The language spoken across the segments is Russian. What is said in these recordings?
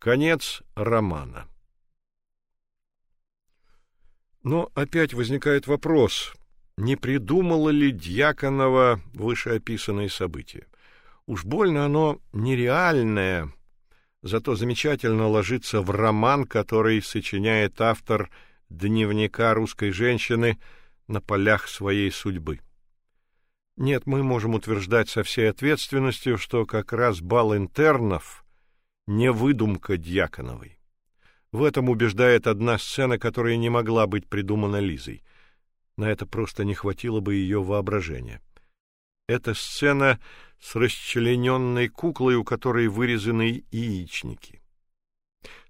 Конец романа. Но опять возникает вопрос, не придумала ли Дьяконова вышеописанные события? Уж больно оно нереальное, зато замечательно ложится в роман, который сочиняет автор дневника русской женщины на полях своей судьбы. Нет, мы можем утверждать со всей ответственностью, что как раз бал интернов не выдумка Дьяконовой. В этом убеждает одна сцена, которая не могла быть придумана Лизой. На это просто не хватило бы ее воображения. Это сцена с расчлененной куклой, у которой вырезаны яичники.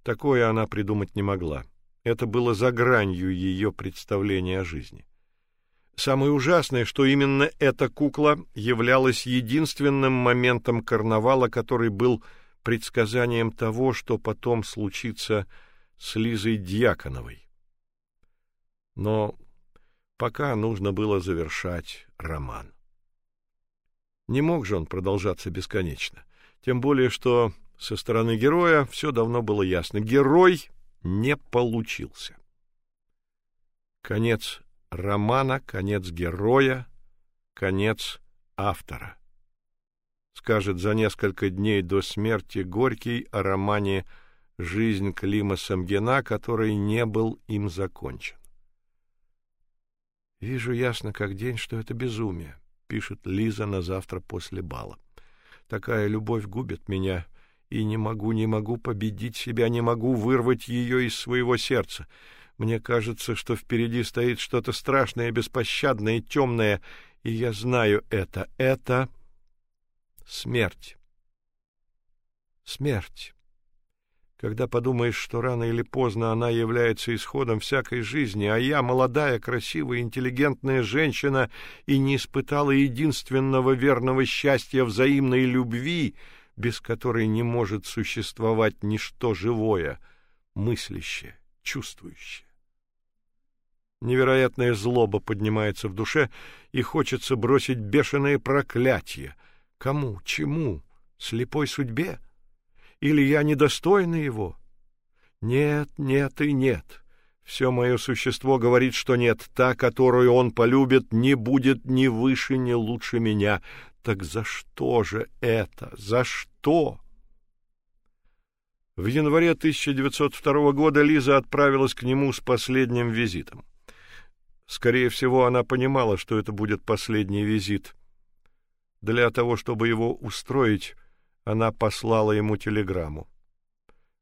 Такое она придумать не могла. Это было за гранью ее представления о жизни. Самое ужасное, что именно эта кукла являлась единственным моментом карнавала, который был предсказанием того, что потом случится с Лизой Дьяконовой. Но пока нужно было завершать роман. Не мог же он продолжаться бесконечно, тем более что со стороны героя все давно было ясно: герой не получился. Конец романа, конец героя, конец автора скажет за несколько дней до смерти Горький о романе Жизнь Клима Самгина, который не был им закончен. Вижу ясно как день, что это безумие, пишет Лиза на завтра после бала. Такая любовь губит меня, и не могу, не могу победить себя, не могу вырвать ее из своего сердца. Мне кажется, что впереди стоит что-то страшное, беспощадное и темное, и я знаю это. Это смерть. Смерть. Когда подумаешь, что рано или поздно она является исходом всякой жизни, а я молодая, красивая, интеллигентная женщина и не испытала единственного верного счастья взаимной любви, без которой не может существовать ничто живое, мыслящее, чувствующее. Невероятная злоба поднимается в душе, и хочется бросить бешеное проклятие — Кому? Чему? Слепой судьбе? Или я недостойна его? Нет, нет и нет. Все мое существо говорит, что нет. Та, которую он полюбит, не будет ни выше, ни лучше меня. Так за что же это? За что? В январе 1902 года Лиза отправилась к нему с последним визитом. Скорее всего, она понимала, что это будет последний визит. Для того, чтобы его устроить, она послала ему телеграмму.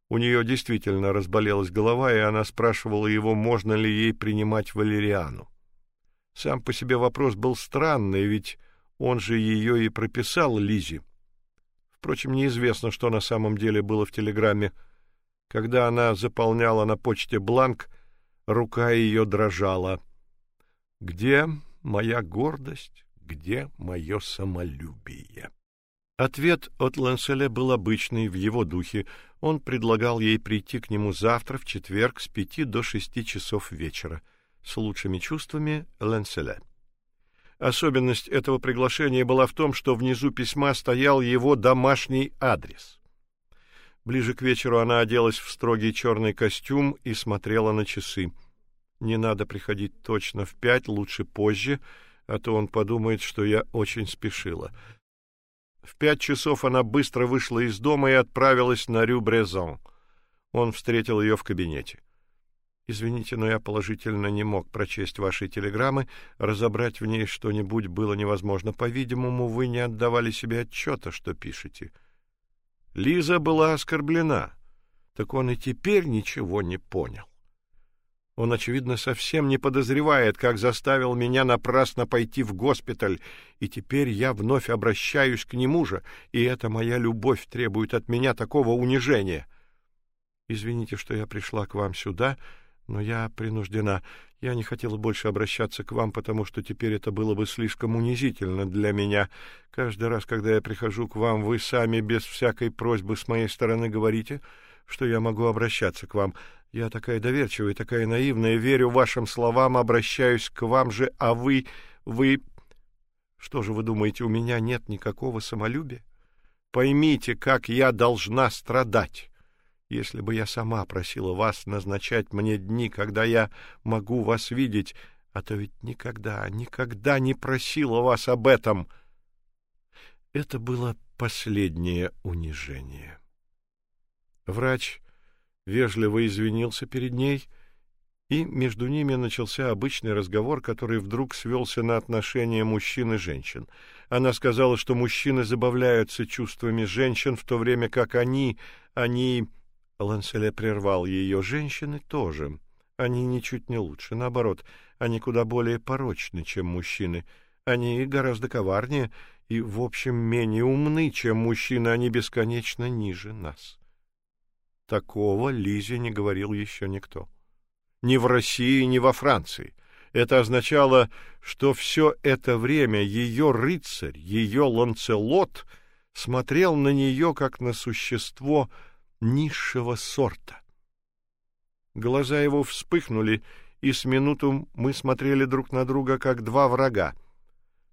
У нее действительно разболелась голова, и она спрашивала его, можно ли ей принимать валериану. Сам по себе вопрос был странный, ведь он же ее и прописал Лизе. Впрочем, неизвестно, что на самом деле было в телеграмме. Когда она заполняла на почте бланк, рука ее дрожала. Где моя гордость? Где мое самолюбие? Ответ от Ланселе был обычный в его духе. Он предлагал ей прийти к нему завтра в четверг с пяти до шести часов вечера. С лучшими чувствами, Ланселе. Особенность этого приглашения была в том, что внизу письма стоял его домашний адрес. Ближе к вечеру она оделась в строгий черный костюм и смотрела на часы. Не надо приходить точно в пять, лучше позже — а то он подумает, что я очень спешила. В пять часов она быстро вышла из дома и отправилась на Рю-Брезон. Он встретил ее в кабинете. Извините, но я положительно не мог прочесть ваши телеграммы, разобрать в ней что-нибудь было невозможно. По-видимому, вы не отдавали себе отчета, что пишете. Лиза была оскорблена. Так он и теперь ничего не понял. Он, очевидно, совсем не подозревает, как заставил меня напрасно пойти в госпиталь, и теперь я вновь обращаюсь к нему же, и эта моя любовь требует от меня такого унижения. Извините, что я пришла к вам сюда, но я принуждена. Я не хотела больше обращаться к вам, потому что теперь это было бы слишком унизительно для меня. Каждый раз, когда я прихожу к вам, вы сами без всякой просьбы с моей стороны говорите, что я могу обращаться к вам. Я такая доверчивая, такая наивная, верю вашим словам, обращаюсь к вам же, а вы вы Что же вы думаете, у меня нет никакого самолюбия? Поймите, как я должна страдать. Если бы я сама просила вас назначать мне дни, когда я могу вас видеть, а то ведь никогда, никогда не просила вас об этом. Это было последнее унижение. Врач вежливо извинился перед ней, и между ними начался обычный разговор, который вдруг свелся на отношения мужчин и женщин. Она сказала, что мужчины забавляются чувствами женщин, в то время как они, они Ланселе прервал ее. Женщины тоже. Они ничуть не лучше, наоборот, они куда более порочны, чем мужчины. Они гораздо коварнее и, в общем, менее умны, чем мужчины, они бесконечно ниже нас. Такого Лизе не говорил еще никто. Ни в России, ни во Франции. Это означало, что все это время ее рыцарь, ее Ланцелот смотрел на нее как на существо низшего сорта. Глаза его вспыхнули, и с минуту мы смотрели друг на друга как два врага.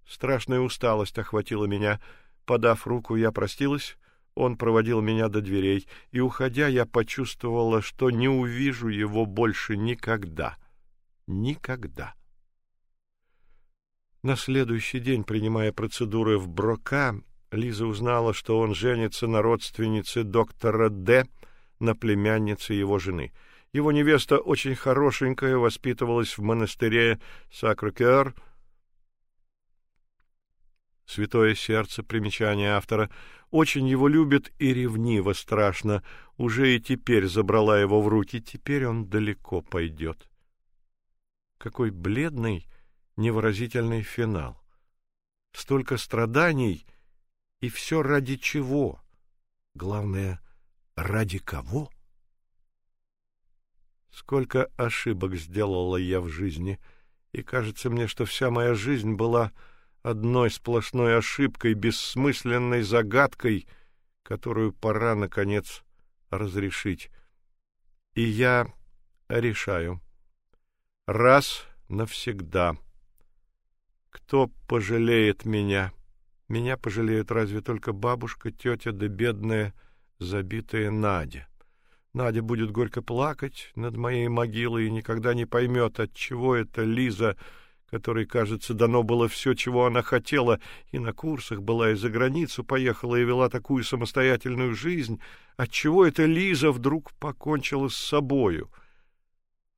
Страшная усталость охватила меня. Подав руку, я простилась. Он проводил меня до дверей, и уходя, я почувствовала, что не увижу его больше никогда. Никогда. На следующий день, принимая процедуры в Брока, Лиза узнала, что он женится на родственнице доктора Д, на племяннице его жены. Его невеста очень хорошенькая, воспитывалась в монастыре Сакрокер. Святое сердце, примечание автора, очень его любит и ревниво страшно, уже и теперь забрала его в руки, теперь он далеко пойдет. Какой бледный, невыразительный финал. Столько страданий — и все ради чего? Главное, ради кого? Сколько ошибок сделала я в жизни, и кажется мне, что вся моя жизнь была одной сплошной ошибкой, бессмысленной загадкой, которую пора наконец разрешить. И я решаю. Раз навсегда. Кто пожалеет меня? Меня пожалеют разве только бабушка, тетя да бедная забитая Надя. Надя будет горько плакать над моей могилой и никогда не поймет, от чего это Лиза, которой, кажется, дано было все, чего она хотела, и на курсах была, и за границу поехала и вела такую самостоятельную жизнь, от чего эта Лиза вдруг покончила с собою.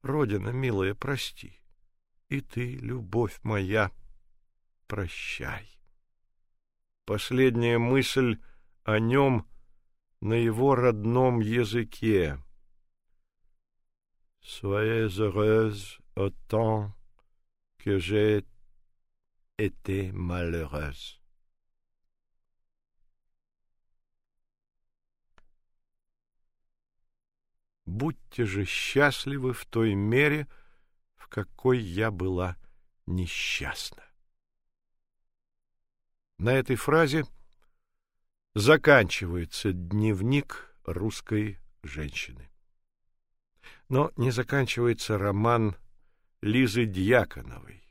Родина, милая, прости. И ты, любовь моя, прощай. Последняя мысль о нем на его родном языке. Soyez heureuse autant que j'ai été malheureuse. Будьте же счастливы в той мере, в какой я была несчастна. На этой фразе заканчивается дневник русской женщины. Но не заканчивается роман Лизы Дьяконовой.